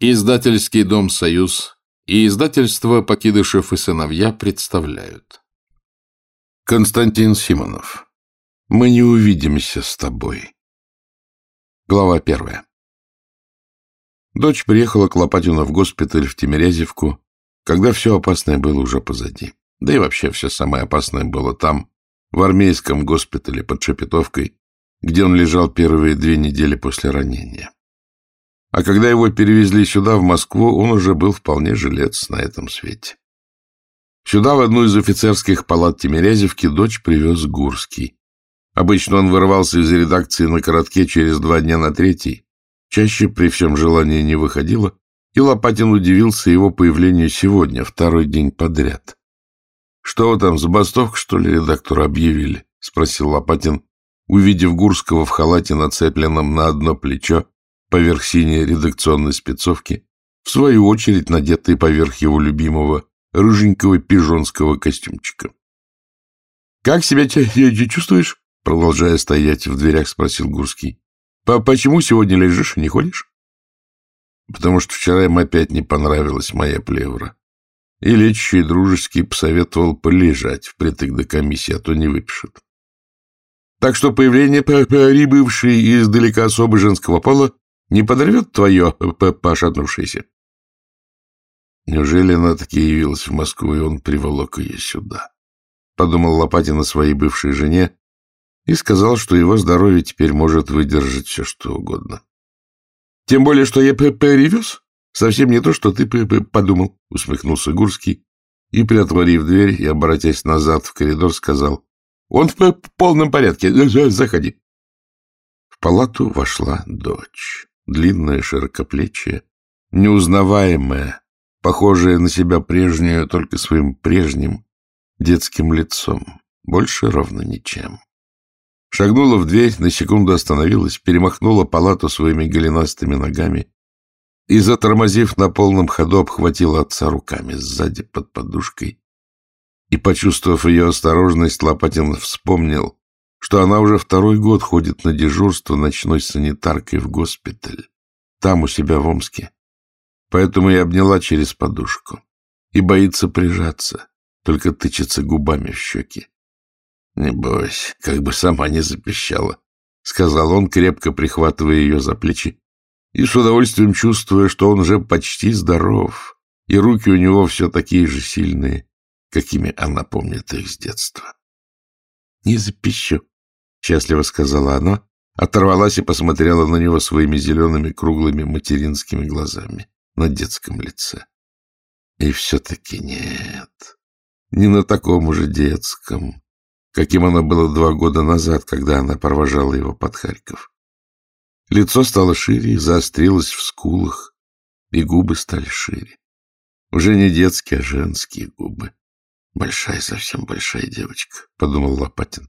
Издательский дом «Союз» и издательство «Покидышев и сыновья» представляют. Константин Симонов. Мы не увидимся с тобой. Глава первая. Дочь приехала к Лопатину в госпиталь в Тимирязевку, когда все опасное было уже позади. Да и вообще все самое опасное было там, в армейском госпитале под Шепетовкой, где он лежал первые две недели после ранения. А когда его перевезли сюда, в Москву, он уже был вполне жилец на этом свете. Сюда, в одну из офицерских палат Тимирязевки, дочь привез Гурский. Обычно он вырывался из редакции на коротке через два дня на третий. Чаще при всем желании не выходило, и Лопатин удивился его появлению сегодня, второй день подряд. — Что вы там, забастовку, что ли, редактору объявили? — спросил Лопатин, увидев Гурского в халате, нацепленном на одно плечо поверх синей редакционной спецовки, в свою очередь надетый поверх его любимого рыженького пижонского костюмчика. — Как себя чувствуешь? — продолжая стоять в дверях, спросил Гурский. — Почему сегодня лежишь и не ходишь? — Потому что вчера им опять не понравилась моя плевра. И лечащий дружески посоветовал полежать впритык до комиссии, а то не выпишет. Так что появление прибывшей издалека особы женского пола не подорвет твое пошатнувшееся? Неужели она таки явилась в Москву, и он приволок ее сюда? Подумал Лопатин о своей бывшей жене и сказал, что его здоровье теперь может выдержать все, что угодно. Тем более, что я перевез. Совсем не то, что ты подумал, усмехнулся Гурский и, приотворив дверь и обратясь назад в коридор, сказал, он в полном порядке, заходи. В палату вошла дочь длинная, широкоплечья, неузнаваемая, похожая на себя прежнюю только своим прежним детским лицом, больше ровно ничем. Шагнула в дверь, на секунду остановилась, перемахнула палату своими голенастыми ногами и, затормозив на полном ходу, обхватила отца руками сзади под подушкой. И, почувствовав ее осторожность, Лопатин вспомнил, что она уже второй год ходит на дежурство ночной санитаркой в госпиталь, там, у себя в Омске. Поэтому и обняла через подушку. И боится прижаться, только тычется губами в щеки. — Не бойся, как бы сама не запищала, — сказал он, крепко прихватывая ее за плечи, и с удовольствием чувствуя, что он уже почти здоров, и руки у него все такие же сильные, какими она помнит их с детства. — Не запищу, — счастливо сказала она, оторвалась и посмотрела на него своими зелеными круглыми материнскими глазами на детском лице. И все-таки нет, не на таком уже детском, каким оно было два года назад, когда она провожала его под Харьков. Лицо стало шире, заострилось в скулах, и губы стали шире. Уже не детские, а женские губы. Большая, совсем большая девочка, — подумал Лопатин.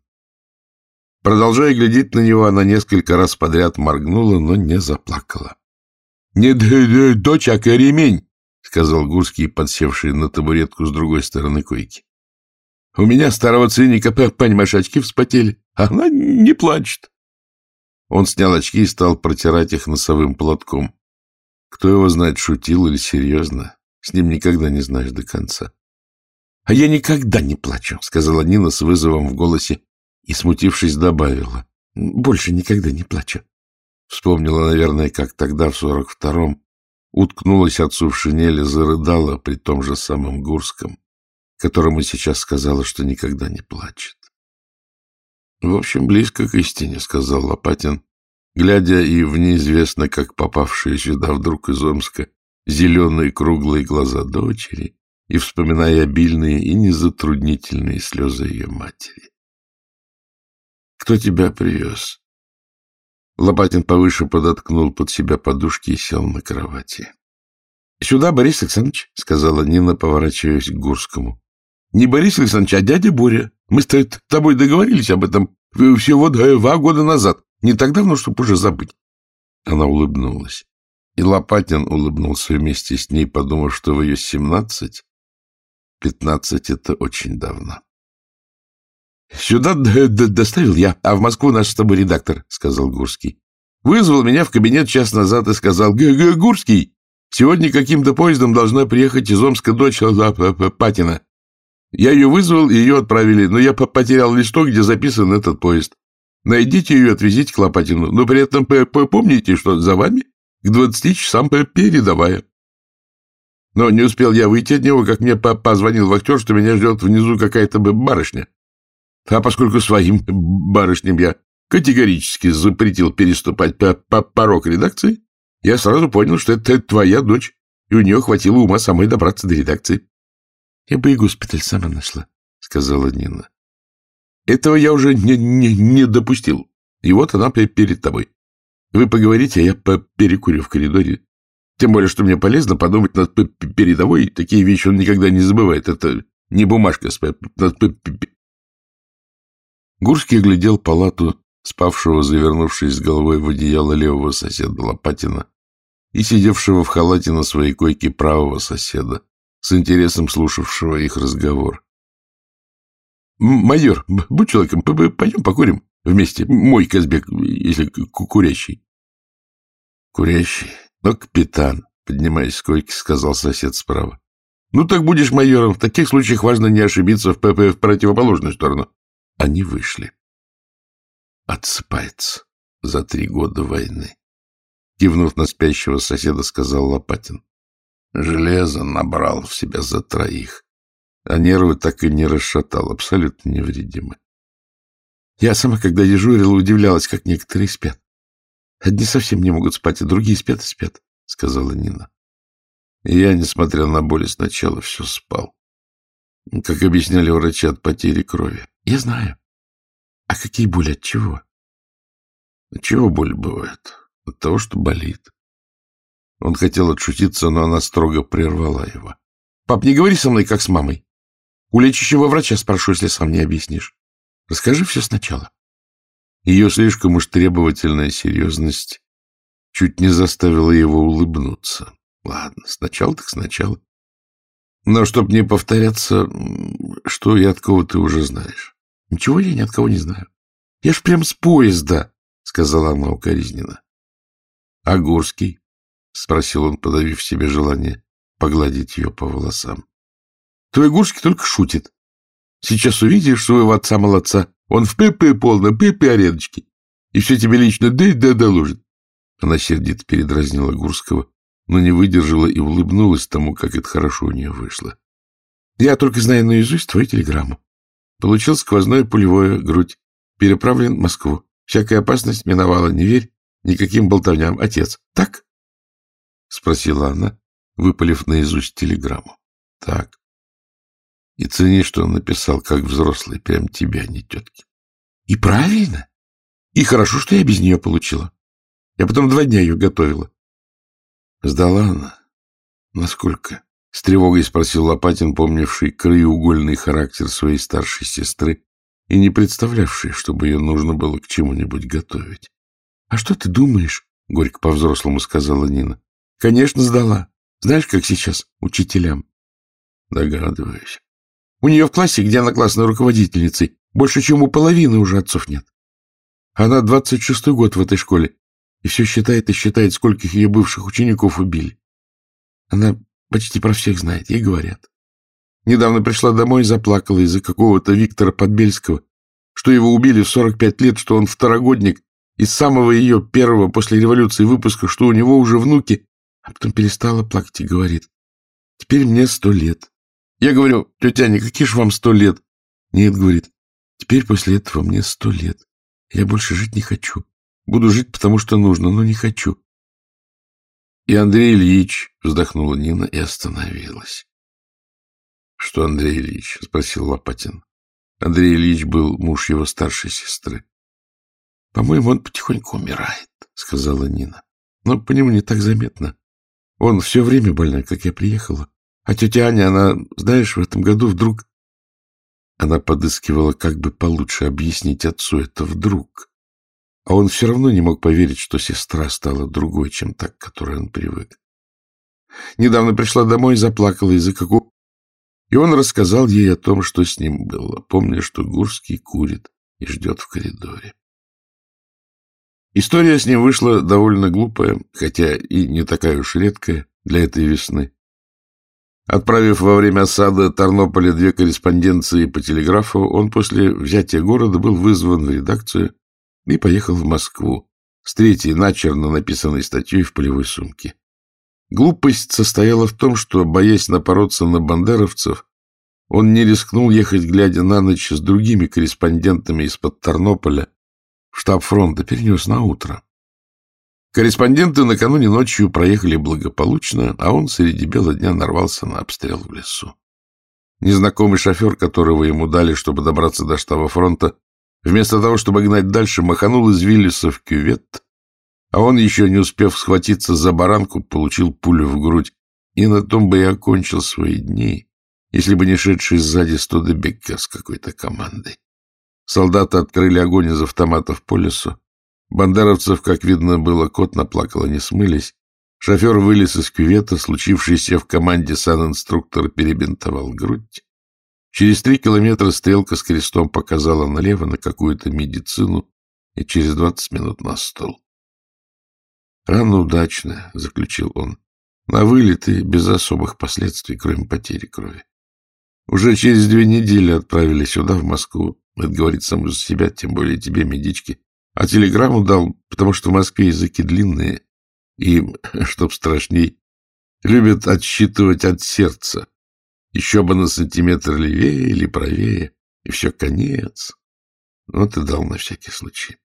Продолжая глядеть на него, она несколько раз подряд моргнула, но не заплакала. — Не дочь, а ремень, — сказал Гурский, подсевший на табуретку с другой стороны койки. — У меня старого циника, понимаешь, очки вспотели, а она не плачет. Он снял очки и стал протирать их носовым платком. Кто его знает, шутил или серьезно, с ним никогда не знаешь до конца. — А я никогда не плачу, — сказала Нина с вызовом в голосе и, смутившись, добавила. — Больше никогда не плачу. Вспомнила, наверное, как тогда, в сорок втором, уткнулась отцу в шинели, зарыдала при том же самом Гурском, которому сейчас сказала, что никогда не плачет. — В общем, близко к истине, — сказал Лопатин, глядя и в неизвестно, как попавшие сюда вдруг из Омска зеленые круглые глаза дочери и вспоминая обильные и незатруднительные слезы ее матери. Кто тебя привез? Лопатин повыше подоткнул под себя подушки и сел на кровати. — Сюда, Борис Александрович, — сказала Нина, поворачиваясь к Гурскому. — Не Борис Александрович, а дядя Боря. Мы с тобой договорились об этом всего два года назад. Не так давно, чтобы уже забыть. Она улыбнулась. И Лопатин улыбнулся вместе с ней, подумав, что в ее семнадцать, пятнадцать — это очень давно. — Сюда доставил я, а в Москву наш с тобой редактор, — сказал Гурский. Вызвал меня в кабинет час назад и сказал, — Гурский, Сегодня каким-то поездом должна приехать из Омска дочь Патина. Я ее вызвал, и ее отправили, но я потерял листок, где записан этот поезд. Найдите ее и отвезите к Лопатину, но при этом помните, что за вами к двадцати часам передовая. Но не успел я выйти от него, как мне позвонил вахтер, что меня ждет внизу какая-то барышня. А поскольку своим барышням я категорически запретил переступать по, по порог редакции, я сразу понял, что это твоя дочь, и у нее хватило ума самой добраться до редакции. — Я бы и госпиталь сама нашла, — сказала Нина. — Этого я уже не, не, не допустил. И вот она перед тобой. Вы поговорите, а я перекурю в коридоре. Тем более, что мне полезно подумать над передовой. Такие вещи он никогда не забывает. Это не бумажка с... Гурский глядел палату спавшего, завернувшись головой в одеяло левого соседа Лопатина и сидевшего в халате на своей койке правого соседа, с интересом слушавшего их разговор. — Майор, будь человеком, пойдем покурим вместе. Мой Казбек, если курящий. — Курящий? Но капитан, поднимаясь с койки, сказал сосед справа. — Ну так будешь майором. В таких случаях важно не ошибиться в ПП в противоположную сторону. Они вышли отсыпается за три года войны. Кивнув на спящего соседа, сказал Лопатин. Железо набрал в себя за троих, а нервы так и не расшатал, абсолютно невредимы. Я сама, когда дежурила, удивлялась, как некоторые спят. Одни совсем не могут спать, а другие спят и спят, — сказала Нина. Я, несмотря на боли, сначала все спал. Как объясняли врачи от потери крови. Я знаю. А какие боли от чего? От чего боль бывает? От того, что болит. Он хотел отшутиться, но она строго прервала его. — Пап, не говори со мной, как с мамой. У лечащего врача спрошу, если сам не объяснишь. Расскажи все сначала. Ее слишком уж требовательная серьезность чуть не заставила его улыбнуться. Ладно, сначала так сначала. Но чтоб не повторяться, что и от кого ты уже знаешь. — Ничего я ни от кого не знаю. Я ж прям с поезда, — сказала она укоризненно. — А Гурский? — спросил он, подавив себе желание погладить ее по волосам. — Твой Гурский только шутит. Сейчас увидишь своего отца-молодца. Он в ПП полно, ПП оредочки. И все тебе лично да-да доложит. Она сердито передразнила Гурского, но не выдержала и улыбнулась тому, как это хорошо у нее вышло. — Я только знаю наизусть твою телеграмму. Получил сквозное пулевое, грудь. Переправлен в Москву. Всякая опасность миновала. Не верь никаким болтовням. Отец. Так? Спросила она, выпалив наизусть телеграмму. Так. И цени, что он написал, как взрослый, прям тебя, не тетки. И правильно. И хорошо, что я без нее получила. Я потом два дня ее готовила. Сдала она. Насколько? — с тревогой спросил Лопатин, помнивший краеугольный характер своей старшей сестры и не представлявший, чтобы ее нужно было к чему-нибудь готовить. — А что ты думаешь? — горько по-взрослому сказала Нина. — Конечно, сдала. Знаешь, как сейчас учителям? — Догадываюсь. У нее в классе, где она классной руководительницей, больше, чем у половины уже отцов нет. Она двадцать шестой год в этой школе и все считает и считает, скольких ее бывших учеников убили. Она Почти про всех знает, ей говорят. Недавно пришла домой и заплакала из-за какого-то Виктора Подбельского, что его убили в 45 лет, что он второгодник, из самого ее первого после революции выпуска, что у него уже внуки, а потом перестала плакать и говорит, теперь мне сто лет. Я говорю, тетя Аня, какие же вам сто лет? Нет, говорит, теперь после этого мне сто лет. Я больше жить не хочу. Буду жить, потому что нужно, но не хочу. И Андрей Ильич, вздохнула Нина и остановилась. — Что Андрей Ильич? — спросил Лопатин. Андрей Ильич был муж его старшей сестры. — По-моему, он потихоньку умирает, — сказала Нина. — Но по нему не так заметно. Он все время больной, как я приехала. А тетя Аня, она, знаешь, в этом году вдруг... Она подыскивала, как бы получше объяснить отцу это вдруг. А он все равно не мог поверить, что сестра стала другой, чем так, к которой он привык. Недавно пришла домой и заплакала из-за какого... И он рассказал ей о том, что с ним было, помня, что Гурский курит и ждет в коридоре. История с ним вышла довольно глупая, хотя и не такая уж редкая. для этой весны. Отправив во время осады Тарнополя две корреспонденции по телеграфу, он после взятия города был вызван в редакцию и поехал в Москву с третьей начерно написанной статьей в полевой сумке. Глупость состояла в том, что, боясь напороться на бандеровцев, он не рискнул ехать, глядя на ночь с другими корреспондентами из-под Тарнополя в штаб фронта, перенес на утро. Корреспонденты накануне ночью проехали благополучно, а он среди бела дня нарвался на обстрел в лесу. Незнакомый шофер, которого ему дали, чтобы добраться до штаба фронта, вместо того, чтобы гнать дальше, маханул из Виллиса в кювет, а он, еще не успев схватиться за баранку, получил пулю в грудь, и на том бы и окончил свои дни, если бы не шедший сзади Студебеккер с какой-то командой. Солдаты открыли огонь из автоматов по лесу, Бандеровцев, как видно было, кот наплакал, не смылись. Шофер вылез из кювета, случившийся в команде сан-инструктор перебинтовал грудь. Через три километра стрелка с крестом показала налево на какую-то медицину и через двадцать минут на стол. «Рано удачно», — заключил он, — «на вылеты без особых последствий, кроме потери крови. Уже через две недели отправили сюда, в Москву. Это говорит сам за себя, тем более тебе, медички. А телеграмму дал, потому что в Москве языки длинные и, чтоб страшней, любят отсчитывать от сердца. Еще бы на сантиметр левее или правее, и все, конец. Вот и дал на всякий случай.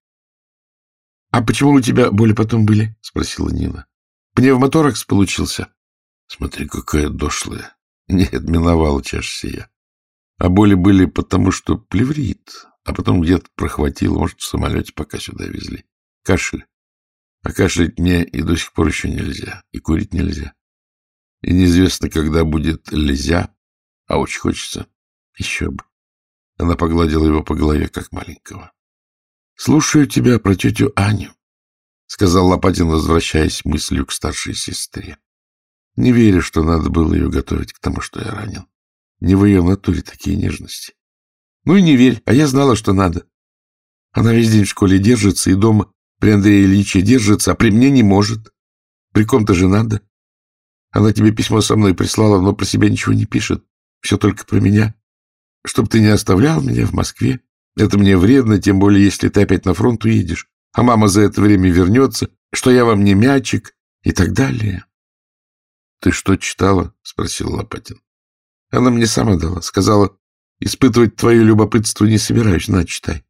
— А почему у тебя боли потом были? — спросила Нина. — Пневмоторакс получился. — Смотри, какая дошлая. Нет, миновала чаша сия. А боли были потому, что плеврит, а потом где-то прохватило, может, в самолете, пока сюда везли. Кашель. А кашлять мне и до сих пор еще нельзя, и курить нельзя. И неизвестно, когда будет лезя, а очень хочется. Еще бы. Она погладила его по голове, как маленького. — Слушаю тебя про тетю Аню, — сказал Лопатин, возвращаясь мыслью к старшей сестре. Не верю, что надо было ее готовить к тому, что я ранен. Не в ее натуре такие нежности. Ну и не верь, а я знала, что надо. Она весь день в школе держится и дома при Андрее Ильиче держится, а при мне не может. При ком-то же надо. Она тебе письмо со мной прислала, но про себя ничего не пишет. Все только про меня. Чтоб ты не оставлял меня в Москве. Это мне вредно, тем более, если ты опять на фронт уедешь. А мама за это время вернется, что я вам не мячик и так далее. — Ты что читала? — спросил Лопатин. Она мне сама дала. Сказала, Испытывать твое любопытство не собираюсь, на, читай.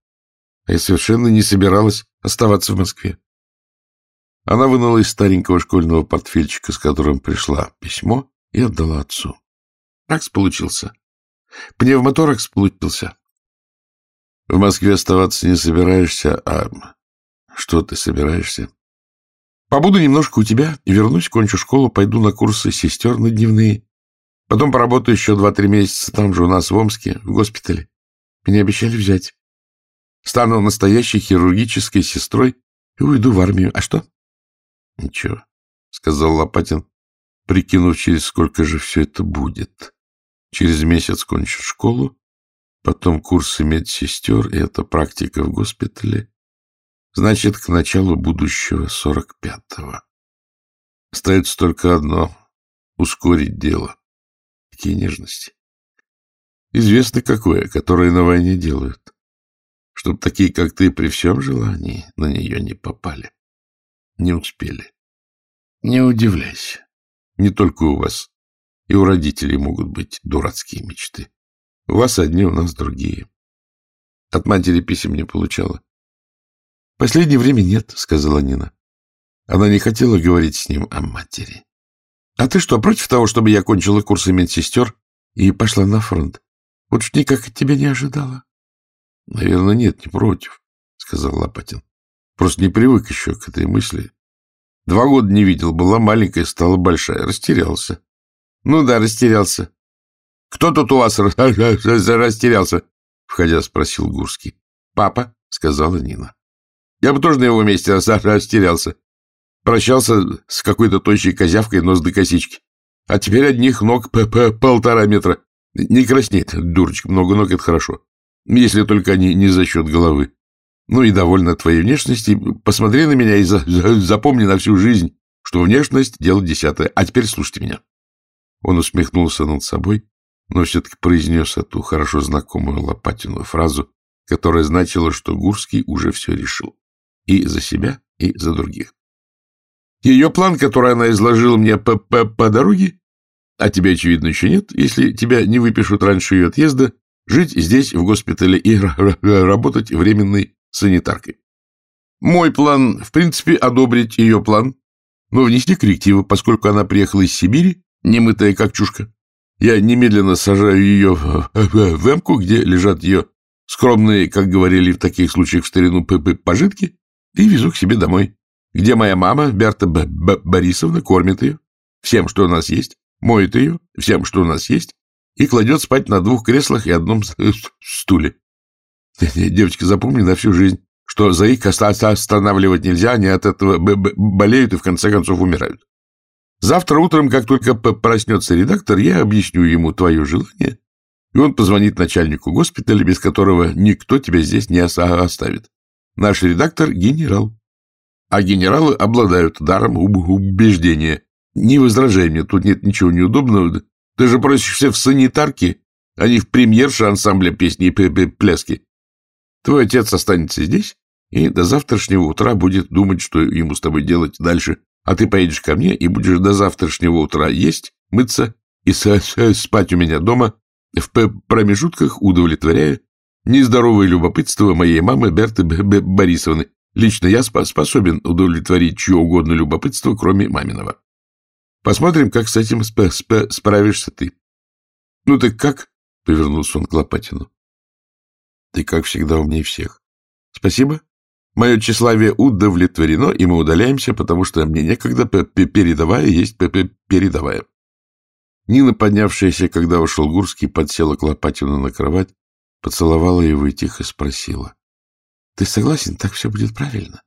А я совершенно не собиралась оставаться в Москве. Она вынула из старенького школьного портфельчика, с которым пришла письмо, и отдала отцу. Ракс получился. Пневмоторакс получился. В Москве оставаться не собираешься, а что ты собираешься? Побуду немножко у тебя вернусь, кончу школу, пойду на курсы сестер на дневные. Потом поработаю еще два-три месяца там же у нас в Омске, в госпитале. Меня обещали взять. Стану настоящей хирургической сестрой и уйду в армию. А что? — Ничего, — сказал Лопатин, прикинув, через сколько же все это будет. Через месяц кончишь школу, потом курсы медсестер, и это практика в госпитале. Значит, к началу будущего сорок пятого. Остается только одно — ускорить дело. Какие нежности. Известно какое, которое на войне делают. Чтоб такие, как ты, при всем желании на нее не попали. Не успели. Не удивляйся. Не только у вас. И у родителей могут быть дурацкие мечты. У вас одни, у нас другие. От матери писем не получала. — Последнее время нет, — сказала Нина. Она не хотела говорить с ним о матери. А ты что, против того, чтобы я кончила курсы медсестер и пошла на фронт? Вот ж никак от тебя не ожидала. — Наверное, нет, не против, — сказал Лопатин. Просто не привык еще к этой мысли. Два года не видел, была маленькая, стала большая. Растерялся. — Ну да, растерялся. — Кто тут у вас растерялся? — входя спросил Гурский. — Папа, — сказала Нина. — Я бы тоже на его месте растерялся. Прощался с какой-то тощей козявкой нос до косички. А теперь одних ног п -п полтора метра. Не краснеет, дурочка, много ног — это хорошо. Если только они не за счет головы. Ну и довольна твоей внешности. Посмотри на меня и за запомни на всю жизнь. что внешность — дело десятое. А теперь слушайте меня. Он усмехнулся над собой, но все-таки произнес эту хорошо знакомую Лопатину фразу, которая значила, что Гурский уже все решил. И за себя, и за других. Ее план, который она изложила мне по, по, по дороге, а тебя, очевидно, еще нет, если тебя не выпишут раньше ее отъезда, жить здесь, в госпитале, и работать временной санитаркой. Мой план, в принципе, одобрить ее план, но внести коррективы, поскольку она приехала из Сибири, немытая как чушка. Я немедленно сажаю ее в эмку, где лежат ее скромные, как говорили в таких случаях в старину, пожитки, и везу к себе домой, где моя мама, Берта Б -Б Борисовна, кормит ее всем, что у нас есть, моет ее всем, что у нас есть, и кладет спать на двух креслах и одном стуле. Девочка, запомни на всю жизнь, что за их останавливать нельзя, они от этого болеют и в конце концов умирают. Завтра утром, как только проснется редактор, я объясню ему твое желание, и он позвонит начальнику госпиталя, без которого никто тебя здесь не оставит. Наш редактор — генерал. А генералы обладают даром убеждения. Не возражай мне, тут нет ничего неудобного. Ты же просишься в санитарке, а не в премьерше ансамбля песни и пляски. Твой отец останется здесь и до завтрашнего утра будет думать, что ему с тобой делать дальше. А ты поедешь ко мне и будешь до завтрашнего утра есть, мыться и спать у меня дома, в промежутках удовлетворяя нездоровое любопытство моей мамы Берты Борисовны. Лично я способен удовлетворить чье угодно любопытство, кроме маминого. Посмотрим, как с этим сп сп справишься ты. — Ну так как? — повернулся он к Лопатину. — Ты, как всегда, умней всех. — Спасибо. Мое тщеславие удовлетворено, и мы удаляемся, потому что мне некогда передавая есть передавая. Нина, поднявшаяся, когда ушел Гурский, подсела к Лопатину на кровать, поцеловала его и тихо спросила. — Ты согласен, так все будет правильно?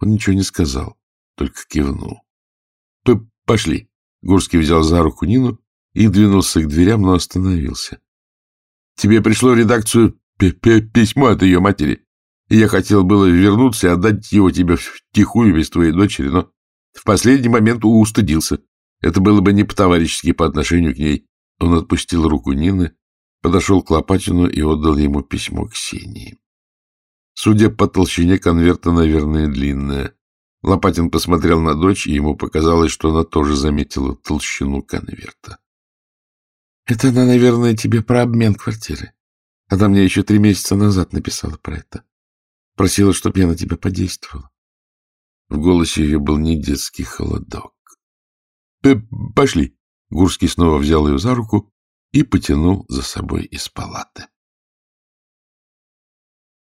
Он ничего не сказал, только кивнул. — Пошли. Гурский взял за руку Нину и двинулся к дверям, но остановился. — Тебе пришло в редакцию письмо от ее матери, и я хотел было вернуться и отдать его тебе втихую без твоей дочери, но в последний момент устыдился. Это было бы не по-товарищески по отношению к ней. Он отпустил руку Нины, подошел к Лопатину и отдал ему письмо Ксении. Судя по толщине конверта, наверное, длинное. Лопатин посмотрел на дочь, и ему показалось, что она тоже заметила толщину конверта. — Это она, наверное, тебе про обмен квартиры. Она мне еще три месяца назад написала про это. Просила, чтобы я на тебя подействовала. В голосе ее был не детский холодок. — Пошли. Гурский снова взял ее за руку и потянул за собой из палаты.